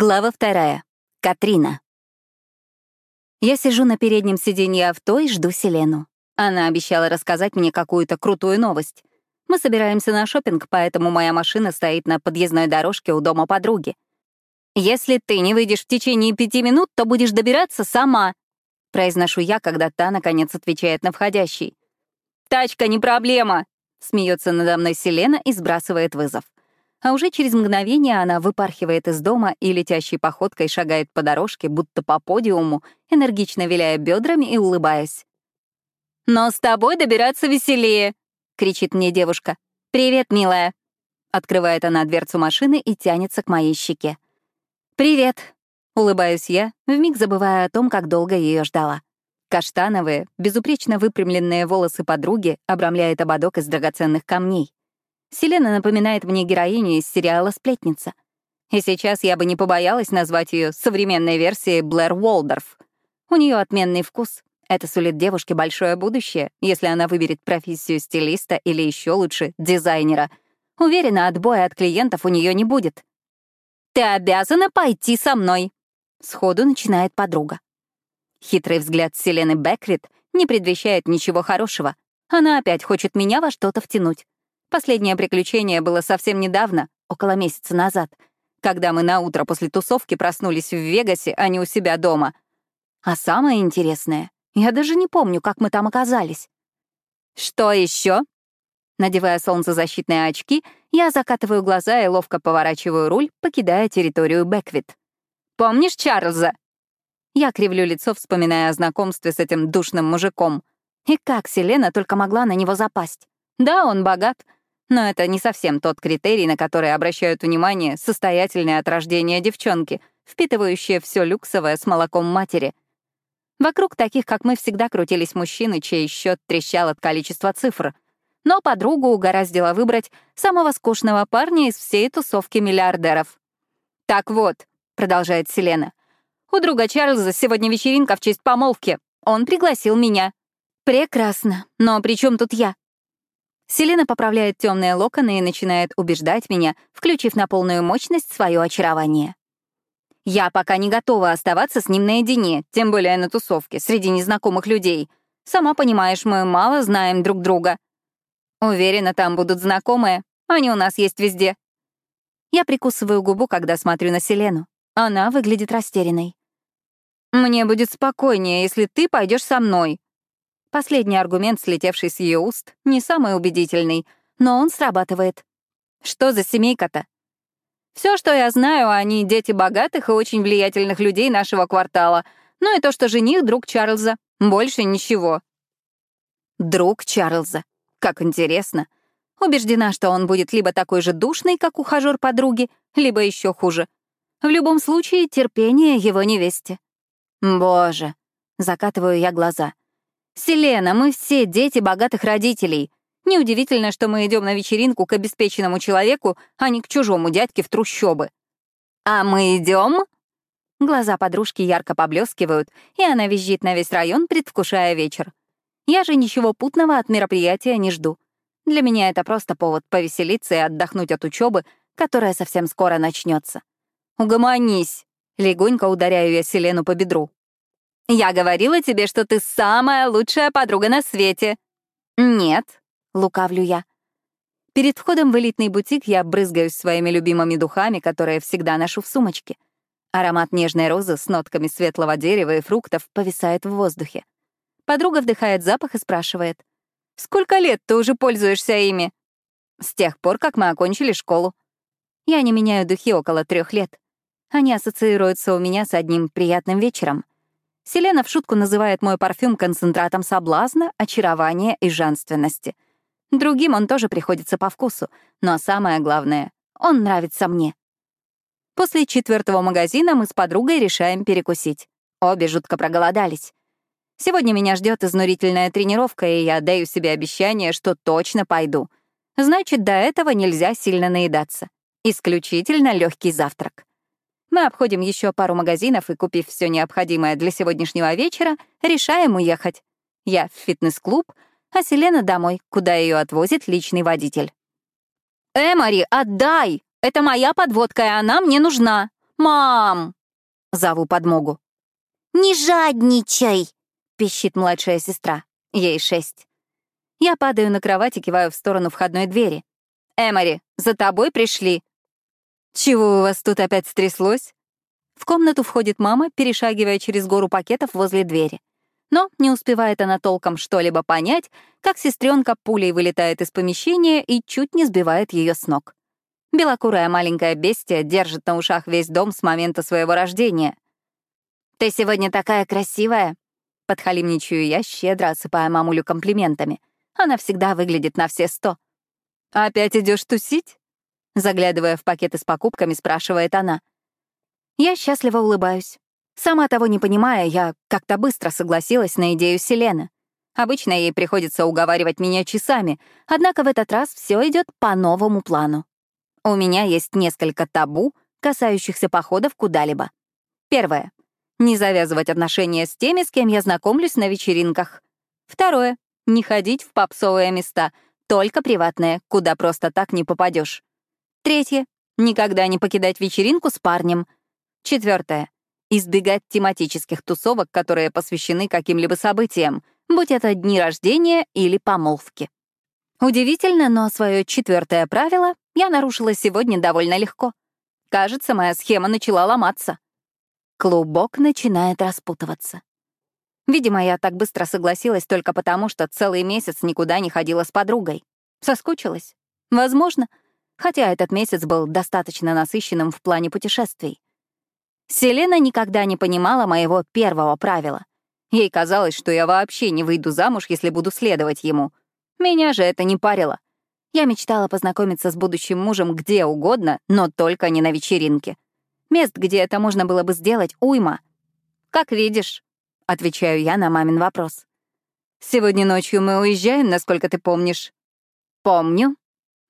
Глава вторая. Катрина. Я сижу на переднем сиденье авто и жду Селену. Она обещала рассказать мне какую-то крутую новость. Мы собираемся на шопинг, поэтому моя машина стоит на подъездной дорожке у дома подруги. «Если ты не выйдешь в течение пяти минут, то будешь добираться сама», — произношу я, когда та, наконец, отвечает на входящий. «Тачка не проблема», — смеется надо мной Селена и сбрасывает вызов а уже через мгновение она выпархивает из дома и летящей походкой шагает по дорожке, будто по подиуму, энергично виляя бедрами и улыбаясь. «Но с тобой добираться веселее!» — кричит мне девушка. «Привет, милая!» Открывает она дверцу машины и тянется к моей щеке. «Привет!» — улыбаюсь я, вмиг забывая о том, как долго ее ждала. Каштановые, безупречно выпрямленные волосы подруги обрамляет ободок из драгоценных камней. Селена напоминает мне героиню из сериала «Сплетница». И сейчас я бы не побоялась назвать ее современной версией Блэр Уолдорф. У нее отменный вкус. Это сулит девушке большое будущее, если она выберет профессию стилиста или еще лучше — дизайнера. Уверена, отбоя от клиентов у нее не будет. «Ты обязана пойти со мной», — сходу начинает подруга. Хитрый взгляд Селены Беквит не предвещает ничего хорошего. Она опять хочет меня во что-то втянуть. Последнее приключение было совсем недавно, около месяца назад, когда мы на утро после тусовки проснулись в Вегасе, а не у себя дома. А самое интересное, я даже не помню, как мы там оказались. Что еще? Надевая солнцезащитные очки, я закатываю глаза и ловко поворачиваю руль, покидая территорию Бэквит. «Помнишь Чарльза?» Я кривлю лицо, вспоминая о знакомстве с этим душным мужиком. И как Селена только могла на него запасть. Да, он богат, но это не совсем тот критерий, на который обращают внимание состоятельные от рождения девчонки, впитывающие все люксовое с молоком матери. Вокруг таких, как мы, всегда крутились мужчины, чей счет трещал от количества цифр. Но подругу угораздило выбрать самого скучного парня из всей тусовки миллиардеров. «Так вот», — продолжает Селена, «у друга Чарльза сегодня вечеринка в честь помолвки. Он пригласил меня». «Прекрасно. Но при чем тут я?» Селена поправляет темные локоны и начинает убеждать меня, включив на полную мощность свое очарование. Я пока не готова оставаться с ним наедине, тем более на тусовке, среди незнакомых людей. Сама понимаешь, мы мало знаем друг друга. Уверена, там будут знакомые. Они у нас есть везде. Я прикусываю губу, когда смотрю на Селену. Она выглядит растерянной. «Мне будет спокойнее, если ты пойдешь со мной», Последний аргумент, слетевший с ее уст, не самый убедительный, но он срабатывает. Что за семейка-то? Все, что я знаю, они дети богатых и очень влиятельных людей нашего квартала. Ну и то, что жених — друг Чарльза. Больше ничего. Друг Чарльза. Как интересно. Убеждена, что он будет либо такой же душный, как ухажер подруги, либо еще хуже. В любом случае, терпение его невесте. Боже. Закатываю я глаза. «Селена, мы все дети богатых родителей. Неудивительно, что мы идем на вечеринку к обеспеченному человеку, а не к чужому дядьке в трущобы». «А мы идем? Глаза подружки ярко поблескивают, и она визжит на весь район, предвкушая вечер. Я же ничего путного от мероприятия не жду. Для меня это просто повод повеселиться и отдохнуть от учебы, которая совсем скоро начнется. «Угомонись!» — легонько ударяю я Селену по бедру. Я говорила тебе, что ты самая лучшая подруга на свете. Нет, лукавлю я. Перед входом в элитный бутик я брызгаюсь своими любимыми духами, которые всегда ношу в сумочке. Аромат нежной розы с нотками светлого дерева и фруктов повисает в воздухе. Подруга вдыхает запах и спрашивает. «Сколько лет ты уже пользуешься ими?» «С тех пор, как мы окончили школу». Я не меняю духи около трех лет. Они ассоциируются у меня с одним приятным вечером — Селена в шутку называет мой парфюм концентратом соблазна, очарования и женственности. Другим он тоже приходится по вкусу, но самое главное — он нравится мне. После четвертого магазина мы с подругой решаем перекусить. Обе жутко проголодались. Сегодня меня ждет изнурительная тренировка, и я даю себе обещание, что точно пойду. Значит, до этого нельзя сильно наедаться. Исключительно легкий завтрак. Мы обходим еще пару магазинов и, купив все необходимое для сегодняшнего вечера, решаем уехать. Я в фитнес-клуб, а Селена домой, куда ее отвозит личный водитель. «Эмори, отдай! Это моя подводка, и она мне нужна! «Мам!» — зову подмогу. «Не жадничай!» — пищит младшая сестра. Ей шесть. Я падаю на кровать и киваю в сторону входной двери. «Эмори, за тобой пришли!» «Чего у вас тут опять стряслось?» В комнату входит мама, перешагивая через гору пакетов возле двери. Но не успевает она толком что-либо понять, как сестренка пулей вылетает из помещения и чуть не сбивает ее с ног. Белокурая маленькая бестия держит на ушах весь дом с момента своего рождения. «Ты сегодня такая красивая!» Подхалимничаю я, щедро осыпая мамулю комплиментами. Она всегда выглядит на все сто. «Опять идешь тусить?» Заглядывая в пакеты с покупками, спрашивает она. Я счастливо улыбаюсь. Сама того не понимая, я как-то быстро согласилась на идею Селены. Обычно ей приходится уговаривать меня часами, однако в этот раз все идет по новому плану. У меня есть несколько табу, касающихся походов куда-либо. Первое. Не завязывать отношения с теми, с кем я знакомлюсь на вечеринках. Второе. Не ходить в попсовые места, только приватные, куда просто так не попадешь. Третье. Никогда не покидать вечеринку с парнем — Четвертое. Избегать тематических тусовок, которые посвящены каким-либо событиям, будь это дни рождения или помолвки. Удивительно, но свое четвертое правило я нарушила сегодня довольно легко. Кажется, моя схема начала ломаться. Клубок начинает распутываться. Видимо, я так быстро согласилась только потому, что целый месяц никуда не ходила с подругой. Соскучилась? Возможно. Хотя этот месяц был достаточно насыщенным в плане путешествий. Селена никогда не понимала моего первого правила. Ей казалось, что я вообще не выйду замуж, если буду следовать ему. Меня же это не парило. Я мечтала познакомиться с будущим мужем где угодно, но только не на вечеринке. Мест, где это можно было бы сделать, уйма. «Как видишь», — отвечаю я на мамин вопрос. «Сегодня ночью мы уезжаем, насколько ты помнишь?» «Помню», —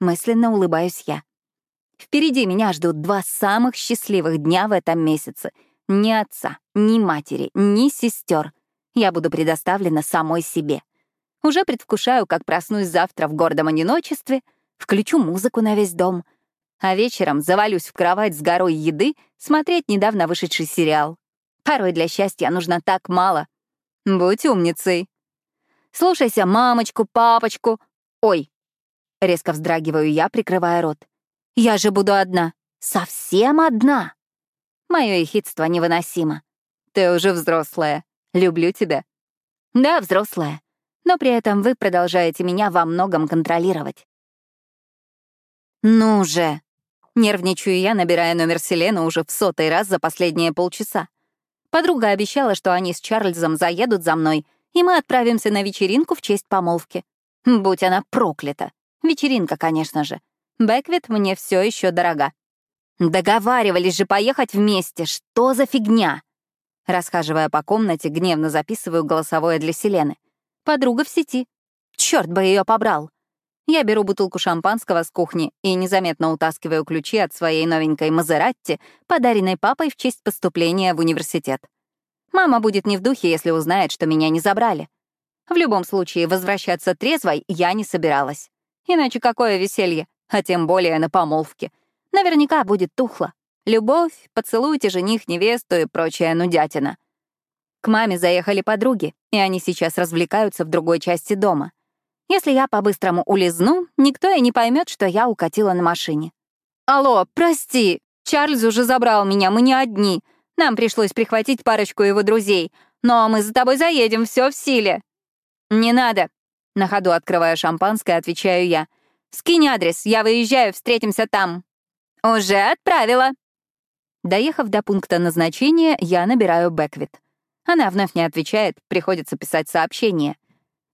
мысленно улыбаюсь я. Впереди меня ждут два самых счастливых дня в этом месяце. Ни отца, ни матери, ни сестер. Я буду предоставлена самой себе. Уже предвкушаю, как проснусь завтра в гордом одиночестве, включу музыку на весь дом, а вечером завалюсь в кровать с горой еды смотреть недавно вышедший сериал. Порой для счастья нужно так мало. Будь умницей. Слушайся мамочку, папочку. Ой. Резко вздрагиваю я, прикрывая рот. Я же буду одна. Совсем одна. Мое ехидство невыносимо. Ты уже взрослая. Люблю тебя. Да, взрослая. Но при этом вы продолжаете меня во многом контролировать. Ну же. Нервничаю я, набирая номер Селены уже в сотый раз за последние полчаса. Подруга обещала, что они с Чарльзом заедут за мной, и мы отправимся на вечеринку в честь помолвки. Будь она проклята. Вечеринка, конечно же. Бэквит мне все еще дорога. Договаривались же поехать вместе. Что за фигня? Расхаживая по комнате, гневно записываю голосовое для Селены. Подруга в сети. Черт бы ее побрал. Я беру бутылку шампанского с кухни и незаметно утаскиваю ключи от своей новенькой Мазератти, подаренной папой в честь поступления в университет. Мама будет не в духе, если узнает, что меня не забрали. В любом случае, возвращаться трезвой я не собиралась. Иначе какое веселье? а тем более на помолвке. Наверняка будет тухло. Любовь, поцелуйте жених, невесту и прочая нудятина. К маме заехали подруги, и они сейчас развлекаются в другой части дома. Если я по-быстрому улизну, никто и не поймет, что я укатила на машине. «Алло, прости, Чарльз уже забрал меня, мы не одни. Нам пришлось прихватить парочку его друзей. Но мы за тобой заедем, все в силе». «Не надо», — на ходу открывая шампанское, отвечаю я. Скинь адрес, я выезжаю, встретимся там». «Уже отправила». Доехав до пункта назначения, я набираю Бэквит. Она вновь не отвечает, приходится писать сообщение.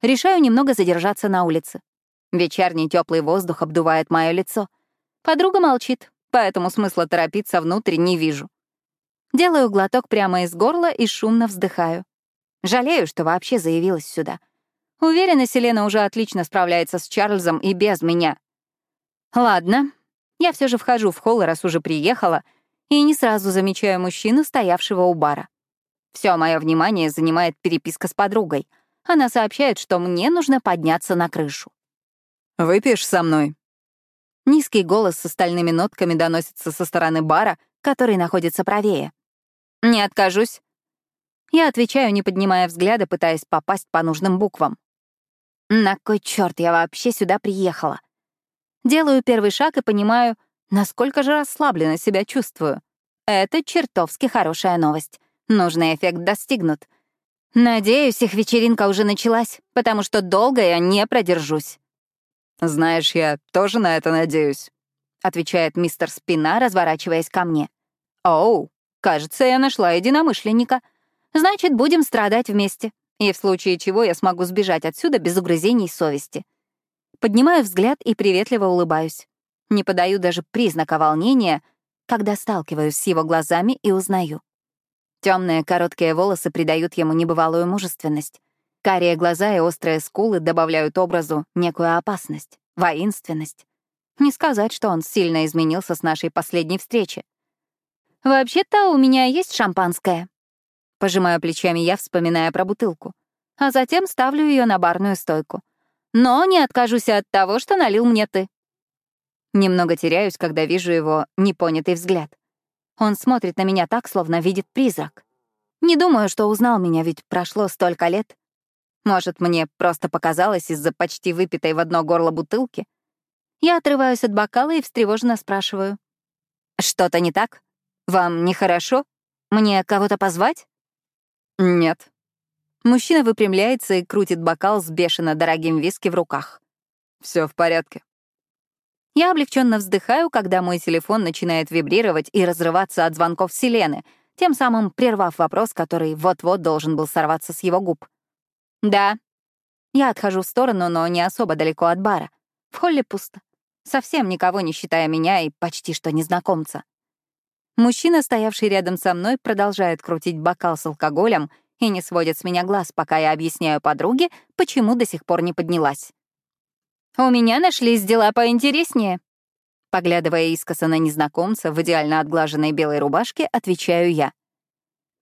Решаю немного задержаться на улице. Вечерний теплый воздух обдувает мое лицо. Подруга молчит, поэтому смысла торопиться внутрь не вижу. Делаю глоток прямо из горла и шумно вздыхаю. Жалею, что вообще заявилась сюда — Уверена, Селена уже отлично справляется с Чарльзом и без меня. Ладно, я все же вхожу в холл, раз уже приехала, и не сразу замечаю мужчину, стоявшего у бара. Все мое внимание занимает переписка с подругой. Она сообщает, что мне нужно подняться на крышу. «Выпьешь со мной?» Низкий голос с остальными нотками доносится со стороны бара, который находится правее. «Не откажусь». Я отвечаю, не поднимая взгляда, пытаясь попасть по нужным буквам. На кой черт я вообще сюда приехала? Делаю первый шаг и понимаю, насколько же расслабленно себя чувствую. Это чертовски хорошая новость. Нужный эффект достигнут. Надеюсь, их вечеринка уже началась, потому что долго я не продержусь. «Знаешь, я тоже на это надеюсь», — отвечает мистер Спина, разворачиваясь ко мне. «Оу, кажется, я нашла единомышленника. Значит, будем страдать вместе, и в случае чего я смогу сбежать отсюда без угрызений совести». Поднимаю взгляд и приветливо улыбаюсь. Не подаю даже признака волнения, когда сталкиваюсь с его глазами и узнаю. Темные короткие волосы придают ему небывалую мужественность. Карие глаза и острые скулы добавляют образу некую опасность, воинственность. Не сказать, что он сильно изменился с нашей последней встречи. «Вообще-то у меня есть шампанское». Пожимаю плечами я, вспоминая про бутылку. А затем ставлю ее на барную стойку. Но не откажусь от того, что налил мне ты. Немного теряюсь, когда вижу его непонятый взгляд. Он смотрит на меня так, словно видит призрак. Не думаю, что узнал меня, ведь прошло столько лет. Может, мне просто показалось из-за почти выпитой в одно горло бутылки? Я отрываюсь от бокала и встревоженно спрашиваю. «Что-то не так? Вам нехорошо? Мне кого-то позвать?» «Нет». Мужчина выпрямляется и крутит бокал с бешено дорогим виски в руках. Все в порядке». Я облегченно вздыхаю, когда мой телефон начинает вибрировать и разрываться от звонков Селены, тем самым прервав вопрос, который вот-вот должен был сорваться с его губ. «Да». Я отхожу в сторону, но не особо далеко от бара. В холле пусто. Совсем никого, не считая меня и почти что незнакомца. Мужчина, стоявший рядом со мной, продолжает крутить бокал с алкоголем и не сводит с меня глаз, пока я объясняю подруге, почему до сих пор не поднялась. «У меня нашлись дела поинтереснее». Поглядывая искоса на незнакомца в идеально отглаженной белой рубашке, отвечаю я.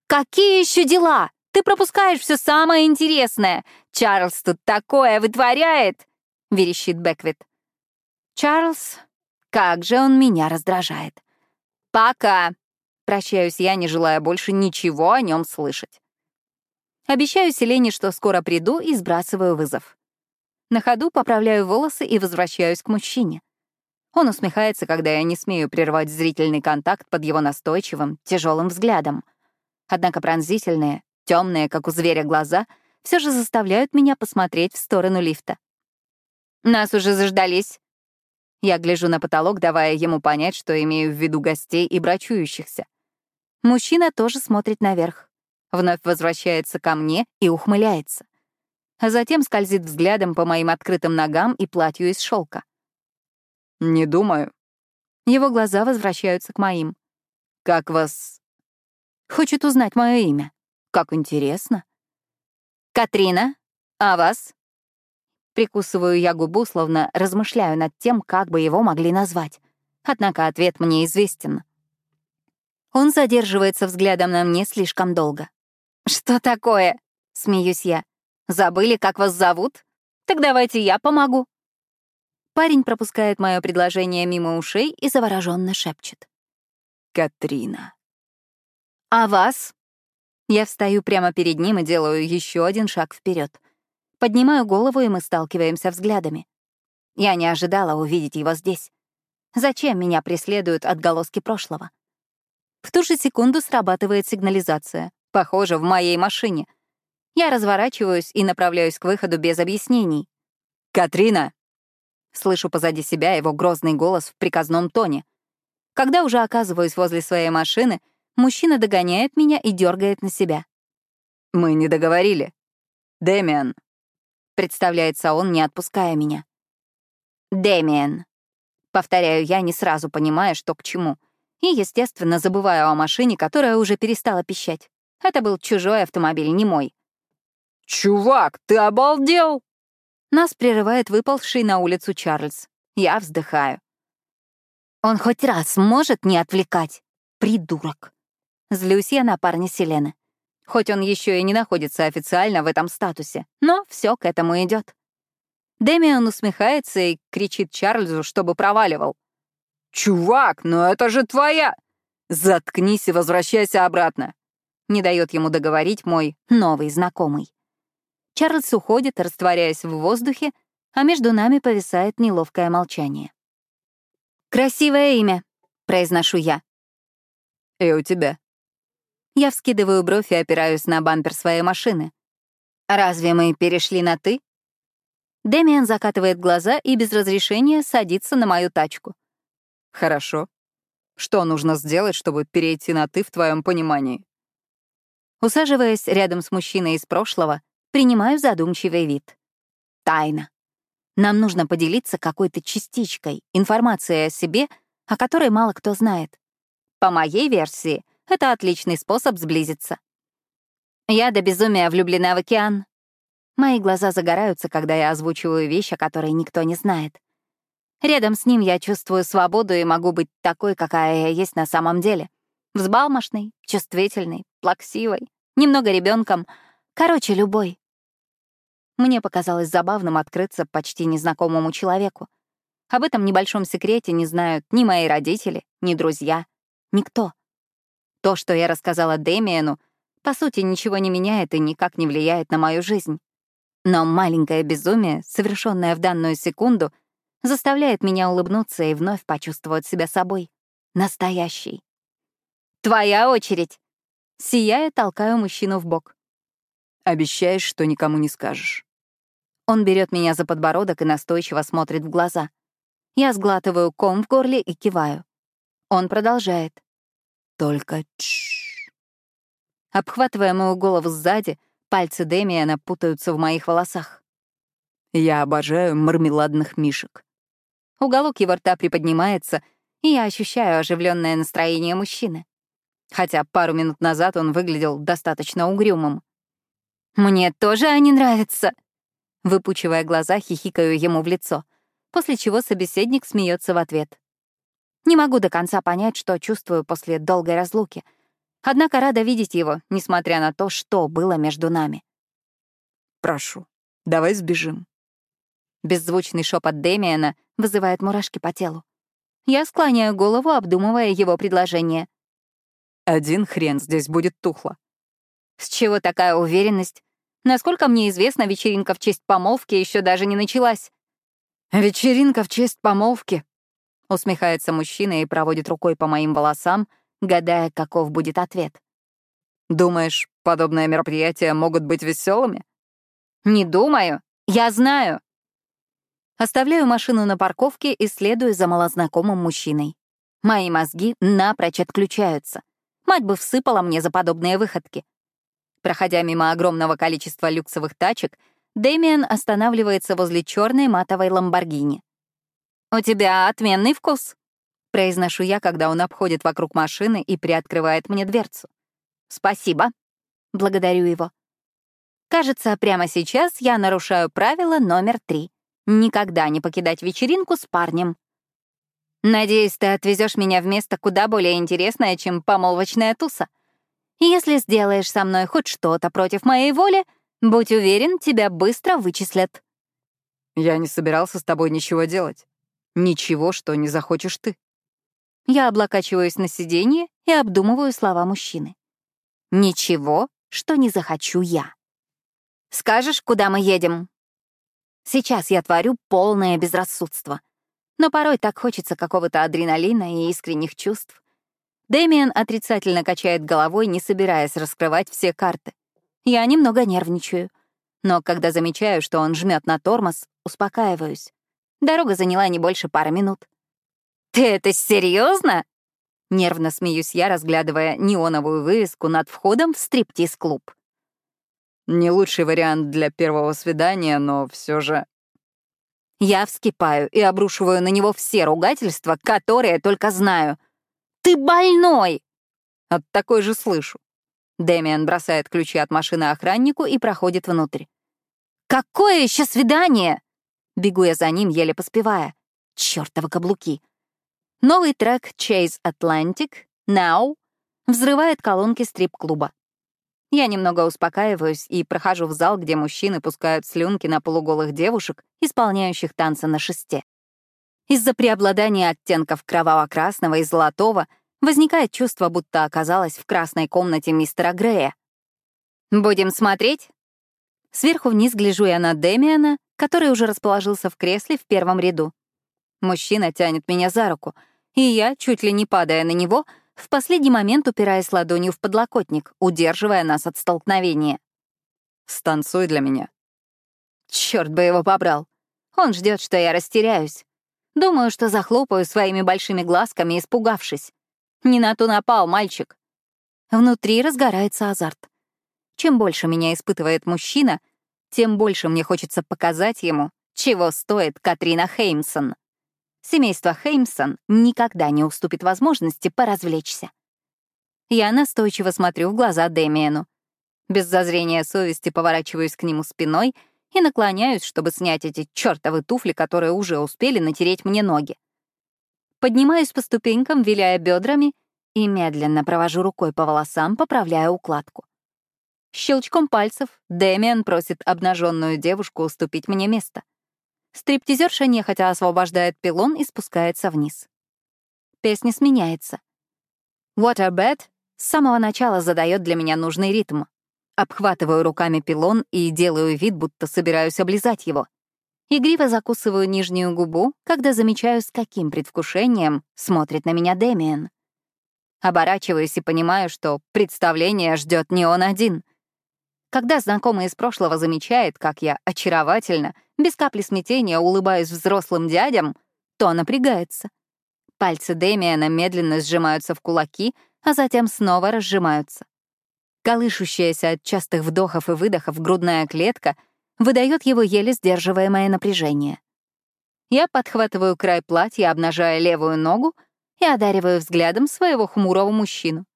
«Какие еще дела?» Ты пропускаешь все самое интересное. Чарльз тут такое вытворяет!» — верещит Беквит. «Чарльз, как же он меня раздражает!» «Пока!» — прощаюсь я, не желая больше ничего о нем слышать. Обещаю Селене, что скоро приду, и сбрасываю вызов. На ходу поправляю волосы и возвращаюсь к мужчине. Он усмехается, когда я не смею прервать зрительный контакт под его настойчивым, тяжелым взглядом. Однако пронзительные, Темные, как у зверя, глаза все же заставляют меня посмотреть в сторону лифта. «Нас уже заждались». Я гляжу на потолок, давая ему понять, что имею в виду гостей и брачующихся. Мужчина тоже смотрит наверх, вновь возвращается ко мне и ухмыляется. А затем скользит взглядом по моим открытым ногам и платью из шелка. «Не думаю». Его глаза возвращаются к моим. «Как вас...» Хочет узнать мое имя. Как интересно. Катрина, а вас? Прикусываю я губу, словно размышляю над тем, как бы его могли назвать. Однако ответ мне известен. Он задерживается взглядом на мне слишком долго. «Что такое?» — смеюсь я. «Забыли, как вас зовут? Так давайте я помогу». Парень пропускает мое предложение мимо ушей и завороженно шепчет. «Катрина». «А вас?» Я встаю прямо перед ним и делаю еще один шаг вперед. Поднимаю голову, и мы сталкиваемся взглядами. Я не ожидала увидеть его здесь. Зачем меня преследуют отголоски прошлого? В ту же секунду срабатывает сигнализация. Похоже, в моей машине. Я разворачиваюсь и направляюсь к выходу без объяснений. «Катрина!» Слышу позади себя его грозный голос в приказном тоне. Когда уже оказываюсь возле своей машины, Мужчина догоняет меня и дергает на себя. «Мы не договорили. Дэмиан», — представляется он, не отпуская меня. «Дэмиан», — повторяю я, не сразу понимая, что к чему. И, естественно, забываю о машине, которая уже перестала пищать. Это был чужой автомобиль, не мой. «Чувак, ты обалдел?» Нас прерывает выползший на улицу Чарльз. Я вздыхаю. Он хоть раз может не отвлекать? Придурок. Злюсь я на парня Селены. Хоть он еще и не находится официально в этом статусе, но все к этому идет. Дэмиан усмехается и кричит Чарльзу, чтобы проваливал. «Чувак, ну это же твоя! «Заткнись и возвращайся обратно!» Не дает ему договорить мой новый знакомый. Чарльз уходит, растворяясь в воздухе, а между нами повисает неловкое молчание. «Красивое имя», — произношу я. «И у тебя». Я вскидываю бровь и опираюсь на бампер своей машины. «Разве мы перешли на «ты»?» Дэмиан закатывает глаза и без разрешения садится на мою тачку. «Хорошо. Что нужно сделать, чтобы перейти на «ты» в твоем понимании?» Усаживаясь рядом с мужчиной из прошлого, принимаю задумчивый вид. Тайна. Нам нужно поделиться какой-то частичкой, информацией о себе, о которой мало кто знает. По моей версии, это отличный способ сблизиться. Я до безумия влюблена в океан. Мои глаза загораются, когда я озвучиваю вещь, о которой никто не знает. Рядом с ним я чувствую свободу и могу быть такой, какая я есть на самом деле. Взбалмошной, чувствительной, плаксивой, немного ребенком, короче, любой. Мне показалось забавным открыться почти незнакомому человеку. Об этом небольшом секрете не знают ни мои родители, ни друзья, никто. То, что я рассказала Дэмиену, по сути, ничего не меняет и никак не влияет на мою жизнь. Но маленькое безумие, совершенное в данную секунду, заставляет меня улыбнуться и вновь почувствовать себя собой. Настоящей. «Твоя очередь!» Сияя, толкаю мужчину в бок. Обещаешь, что никому не скажешь. Он берет меня за подбородок и настойчиво смотрит в глаза. Я сглатываю ком в горле и киваю. Он продолжает. Только тш. Обхватывая мою голову сзади, пальцы Демиана путаются в моих волосах. Я обожаю мармеладных мишек. Уголок его рта приподнимается, и я ощущаю оживленное настроение мужчины. Хотя пару минут назад он выглядел достаточно угрюмым. «Мне тоже они нравятся!» Выпучивая глаза, хихикаю ему в лицо, после чего собеседник смеется в ответ. Не могу до конца понять, что чувствую после долгой разлуки. Однако рада видеть его, несмотря на то, что было между нами. «Прошу, давай сбежим». Беззвучный шепот Демиана вызывает мурашки по телу. Я склоняю голову, обдумывая его предложение. «Один хрен здесь будет тухло. С чего такая уверенность? Насколько мне известно, вечеринка в честь помолвки еще даже не началась. «Вечеринка в честь помолвки», — усмехается мужчина и проводит рукой по моим волосам, гадая, каков будет ответ. «Думаешь, подобные мероприятия могут быть веселыми? «Не думаю. Я знаю». Оставляю машину на парковке и следую за малознакомым мужчиной. Мои мозги напрочь отключаются. Мать бы всыпала мне за подобные выходки. Проходя мимо огромного количества люксовых тачек, Дэмиан останавливается возле черной матовой ламборгини. «У тебя отменный вкус», — произношу я, когда он обходит вокруг машины и приоткрывает мне дверцу. «Спасибо», — благодарю его. Кажется, прямо сейчас я нарушаю правило номер три — никогда не покидать вечеринку с парнем. Надеюсь, ты отвезешь меня в место куда более интересное, чем помолвочная туса — если сделаешь со мной хоть что-то против моей воли, будь уверен, тебя быстро вычислят». «Я не собирался с тобой ничего делать. Ничего, что не захочешь ты». Я облокачиваюсь на сиденье и обдумываю слова мужчины. «Ничего, что не захочу я». «Скажешь, куда мы едем?» Сейчас я творю полное безрассудство. Но порой так хочется какого-то адреналина и искренних чувств. Дэмиан отрицательно качает головой, не собираясь раскрывать все карты. Я немного нервничаю. Но когда замечаю, что он жмет на тормоз, успокаиваюсь. Дорога заняла не больше пары минут. «Ты это серьезно? Нервно смеюсь я, разглядывая неоновую вывеску над входом в стриптиз-клуб. Не лучший вариант для первого свидания, но все же... Я вскипаю и обрушиваю на него все ругательства, которые только знаю — «Ты больной!» От такой же слышу. Дэмиан бросает ключи от машины охраннику и проходит внутрь. «Какое еще свидание?» Бегу я за ним, еле поспевая. Чёртовы каблуки. Новый трек Chase Atlantic, Now, взрывает колонки стрип-клуба. Я немного успокаиваюсь и прохожу в зал, где мужчины пускают слюнки на полуголых девушек, исполняющих танцы на шесте. Из-за преобладания оттенков кроваво-красного и золотого Возникает чувство, будто оказалась в красной комнате мистера Грея. «Будем смотреть?» Сверху вниз гляжу я на Дэмиана, который уже расположился в кресле в первом ряду. Мужчина тянет меня за руку, и я, чуть ли не падая на него, в последний момент упираясь ладонью в подлокотник, удерживая нас от столкновения. «Станцуй для меня». Черт бы его побрал. Он ждет, что я растеряюсь. Думаю, что захлопаю своими большими глазками, испугавшись. Не на то напал, мальчик. Внутри разгорается азарт. Чем больше меня испытывает мужчина, тем больше мне хочется показать ему, чего стоит Катрина Хеймсон. Семейство Хеймсон никогда не уступит возможности поразвлечься. Я настойчиво смотрю в глаза Дэмиену. Без зазрения совести поворачиваюсь к нему спиной и наклоняюсь, чтобы снять эти чертовы туфли, которые уже успели натереть мне ноги. Поднимаюсь по ступенькам, виляя бедрами, и медленно провожу рукой по волосам, поправляя укладку. Щелчком пальцев Дэмиан просит обнаженную девушку уступить мне место. Стриптизерша нехотя освобождает пилон и спускается вниз. Песня сменяется. Waterbed с самого начала задает для меня нужный ритм. Обхватываю руками пилон и делаю вид, будто собираюсь облизать его. Игриво закусываю нижнюю губу, когда замечаю, с каким предвкушением смотрит на меня Дэмиен. Оборачиваюсь и понимаю, что представление ждет не он один. Когда знакомый из прошлого замечает, как я очаровательно, без капли смятения улыбаюсь взрослым дядям, то напрягается. Пальцы Дэмиана медленно сжимаются в кулаки, а затем снова разжимаются. Колышущаяся от частых вдохов и выдохов грудная клетка выдает его еле сдерживаемое напряжение. Я подхватываю край платья, обнажая левую ногу, и одариваю взглядом своего хмурого мужчину.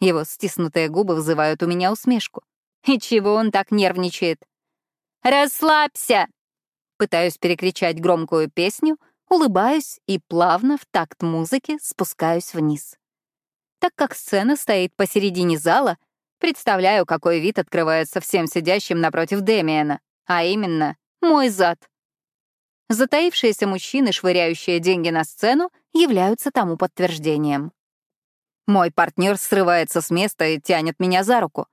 Его стиснутые губы вызывают у меня усмешку. И чего он так нервничает? «Расслабься!» Пытаюсь перекричать громкую песню, улыбаюсь и плавно в такт музыки спускаюсь вниз. Так как сцена стоит посередине зала, представляю, какой вид открывается всем сидящим напротив Демиана, а именно мой зад. Затаившиеся мужчины, швыряющие деньги на сцену, являются тому подтверждением. Мой партнер срывается с места и тянет меня за руку.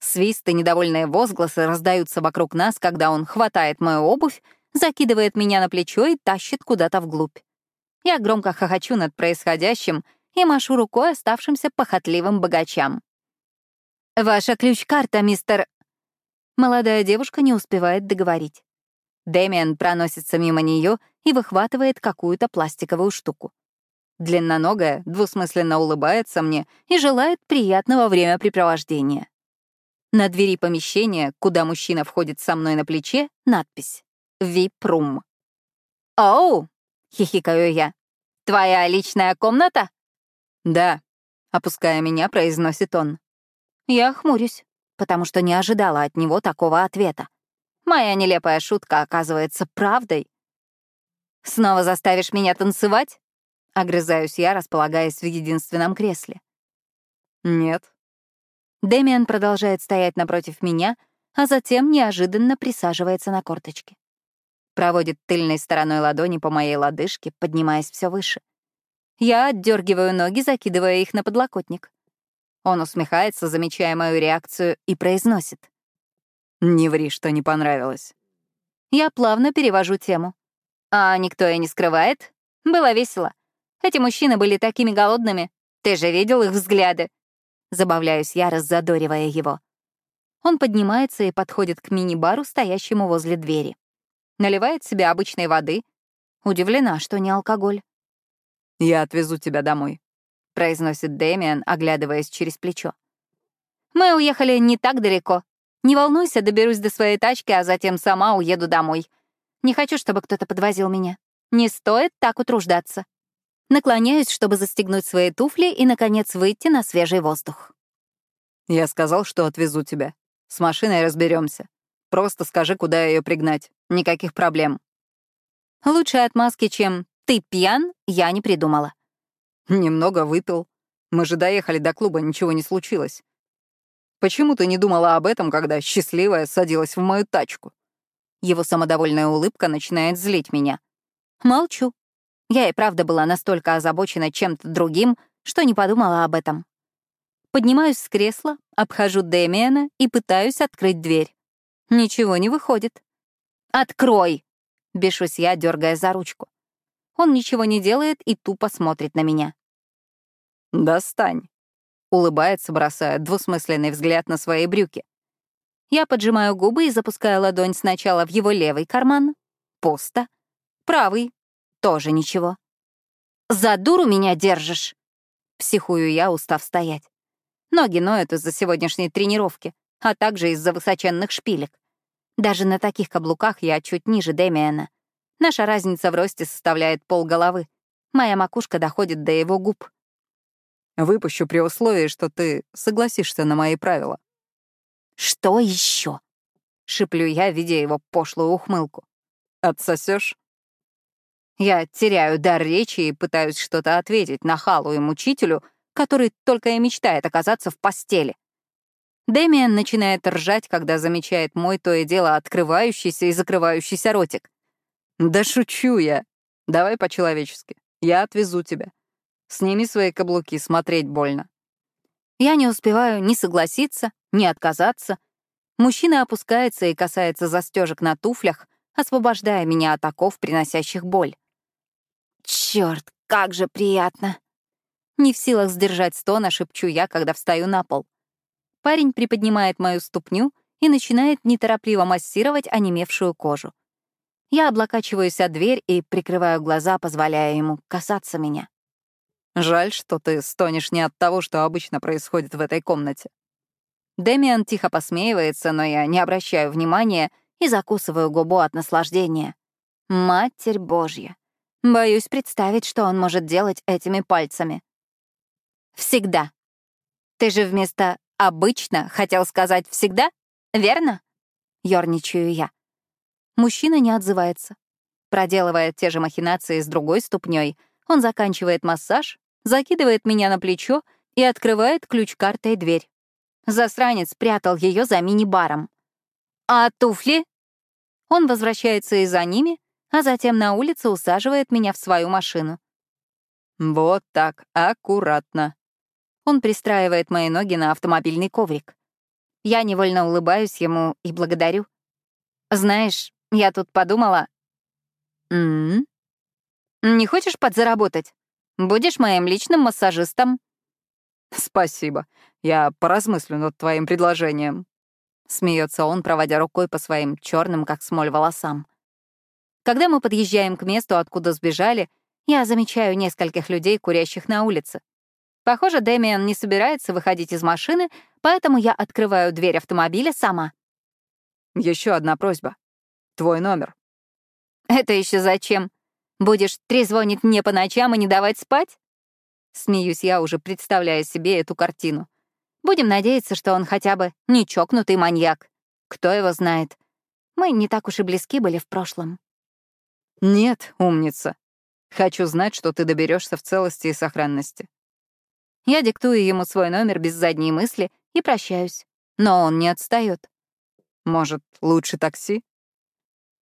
Свист и недовольные возгласы раздаются вокруг нас, когда он хватает мою обувь, закидывает меня на плечо и тащит куда-то вглубь. Я громко хохочу над происходящим и машу рукой оставшимся похотливым богачам. «Ваша ключ-карта, мистер...» Молодая девушка не успевает договорить. Дэмиан проносится мимо нее и выхватывает какую-то пластиковую штуку. Длинноногая двусмысленно улыбается мне и желает приятного времяпрепровождения. На двери помещения, куда мужчина входит со мной на плече, надпись «Вип-рум». «Оу!» — хихикаю я. «Твоя личная комната?» «Да», — опуская меня, произносит он. Я хмурюсь, потому что не ожидала от него такого ответа. Моя нелепая шутка оказывается правдой. «Снова заставишь меня танцевать?» — огрызаюсь я, располагаясь в единственном кресле. «Нет», Дэмиан продолжает стоять напротив меня, а затем неожиданно присаживается на корточки. Проводит тыльной стороной ладони по моей лодыжке, поднимаясь все выше. Я отдергиваю ноги, закидывая их на подлокотник. Он усмехается, замечая мою реакцию, и произносит. «Не ври, что не понравилось». Я плавно перевожу тему. А никто и не скрывает. Было весело. Эти мужчины были такими голодными. Ты же видел их взгляды. Забавляюсь я, раззадоривая его. Он поднимается и подходит к мини-бару, стоящему возле двери. Наливает себе обычной воды. Удивлена, что не алкоголь. «Я отвезу тебя домой», — произносит Дэмиан, оглядываясь через плечо. «Мы уехали не так далеко. Не волнуйся, доберусь до своей тачки, а затем сама уеду домой. Не хочу, чтобы кто-то подвозил меня. Не стоит так утруждаться». Наклоняюсь, чтобы застегнуть свои туфли и, наконец, выйти на свежий воздух. «Я сказал, что отвезу тебя. С машиной разберемся. Просто скажи, куда ее пригнать. Никаких проблем». Лучшей отмазки, чем «ты пьян», я не придумала. «Немного выпил. Мы же доехали до клуба, ничего не случилось. Почему ты не думала об этом, когда счастливая садилась в мою тачку?» Его самодовольная улыбка начинает злить меня. Молчу. Я и правда была настолько озабочена чем-то другим, что не подумала об этом. Поднимаюсь с кресла, обхожу Дэмиена и пытаюсь открыть дверь. Ничего не выходит. «Открой!» — бешусь я, дергая за ручку. Он ничего не делает и тупо смотрит на меня. «Достань», — улыбается, бросая двусмысленный взгляд на свои брюки. Я поджимаю губы и запускаю ладонь сначала в его левый карман. Пусто. Правый. Тоже ничего. «За дуру меня держишь!» Психую я, устав стоять. Ноги ноют из-за сегодняшней тренировки, а также из-за высоченных шпилек. Даже на таких каблуках я чуть ниже Демиана. Наша разница в росте составляет пол головы. Моя макушка доходит до его губ. Выпущу при условии, что ты согласишься на мои правила. Что еще? Шиплю я, видя его пошлую ухмылку. Отсосешь? Я теряю дар речи и пытаюсь что-то ответить нахалу и мучителю, который только и мечтает оказаться в постели. Дэмиан начинает ржать, когда замечает мой то и дело открывающийся и закрывающийся ротик. «Да шучу я. Давай по-человечески. Я отвезу тебя. Сними свои каблуки, смотреть больно». Я не успеваю ни согласиться, ни отказаться. Мужчина опускается и касается застежек на туфлях, освобождая меня от оков, приносящих боль. Черт, как же приятно! Не в силах сдержать стона, шепчу я, когда встаю на пол. Парень приподнимает мою ступню и начинает неторопливо массировать онемевшую кожу. Я облокачиваюсь о дверь и прикрываю глаза, позволяя ему касаться меня. Жаль, что ты стонешь не от того, что обычно происходит в этой комнате. Дэмиан тихо посмеивается, но я не обращаю внимания и закусываю губу от наслаждения. Матерь Божья. Боюсь представить, что он может делать этими пальцами. Всегда. Ты же вместо «обычно» хотел сказать «всегда», верно? Ёрничаю я. Мужчина не отзывается. Проделывая те же махинации с другой ступней, он заканчивает массаж, закидывает меня на плечо и открывает ключ-картой дверь. Засранец прятал ее за мини-баром. «А туфли?» Он возвращается и за ними, а затем на улице усаживает меня в свою машину. «Вот так, аккуратно». Он пристраивает мои ноги на автомобильный коврик. Я невольно улыбаюсь ему и благодарю. «Знаешь, я тут подумала... М, Не хочешь подзаработать? Будешь моим личным массажистом. Спасибо. Я поразмыслю над твоим предложением. Смеется он, проводя рукой по своим черным, как смоль, волосам. Когда мы подъезжаем к месту, откуда сбежали, я замечаю нескольких людей, курящих на улице. Похоже, Дэмиан не собирается выходить из машины, поэтому я открываю дверь автомобиля сама. Еще одна просьба. Твой номер. Это еще зачем? Будешь трезвонить мне по ночам и не давать спать? Смеюсь я, уже представляя себе эту картину. Будем надеяться, что он хотя бы не чокнутый маньяк. Кто его знает? Мы не так уж и близки были в прошлом. Нет, умница. Хочу знать, что ты доберешься в целости и сохранности. Я диктую ему свой номер без задней мысли и прощаюсь. Но он не отстает. Может, лучше такси?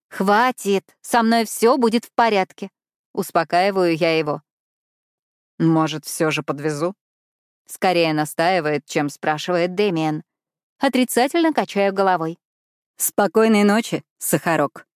«Хватит, со мной все будет в порядке», — успокаиваю я его. «Может, все же подвезу?» Скорее настаивает, чем спрашивает Дэмиен. Отрицательно качаю головой. «Спокойной ночи, Сахарок».